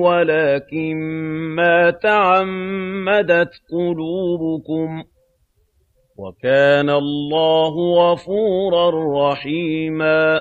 وَلَٰكِن مَّا تَعَمَّدَتْ قُلُوبُكُمْ ۚ وَكَانَ اللَّهُ غَفُورًا رَّحِيمًا